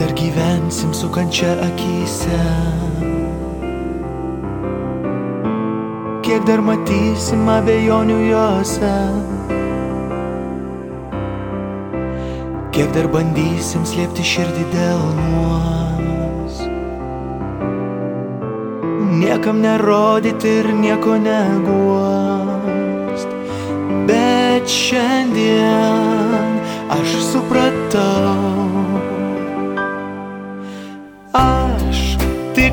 dar gyvensim su kančia akise. Kiek dar matysim abejonių juose. Kiek dar bandysim slėpti širdį dėl nuos. Niekam nerodyti ir nieko neguost. Bet šiandien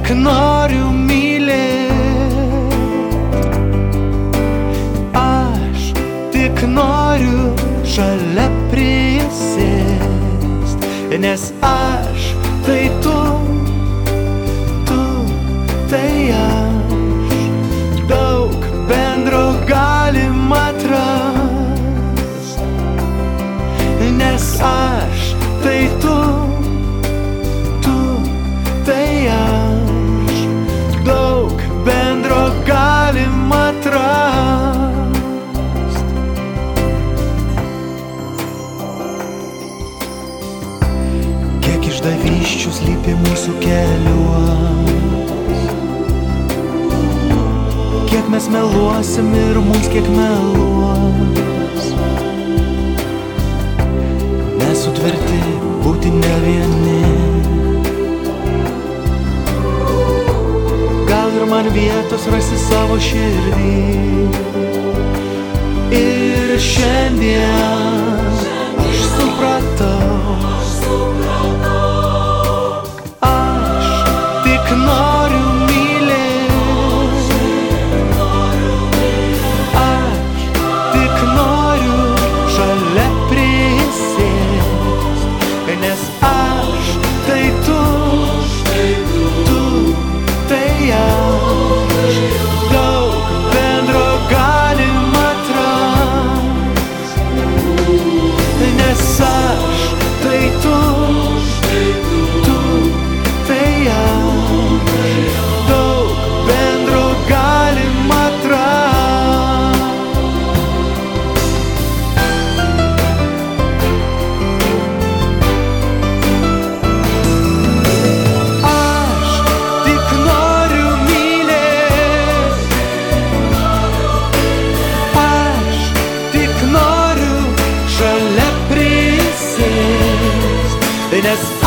tik noriu mylėti. Aš tik noriu šalia prisėst. Nes aš tai tu išdavyščių slypi mūsų keliuos. Kiek mes meluosim ir mums kiek meluos. Nesutverti būti ne vieni. Gal ir man vietos rasti savo širdį. Ir šiandien noriu šalia prisėst. Nes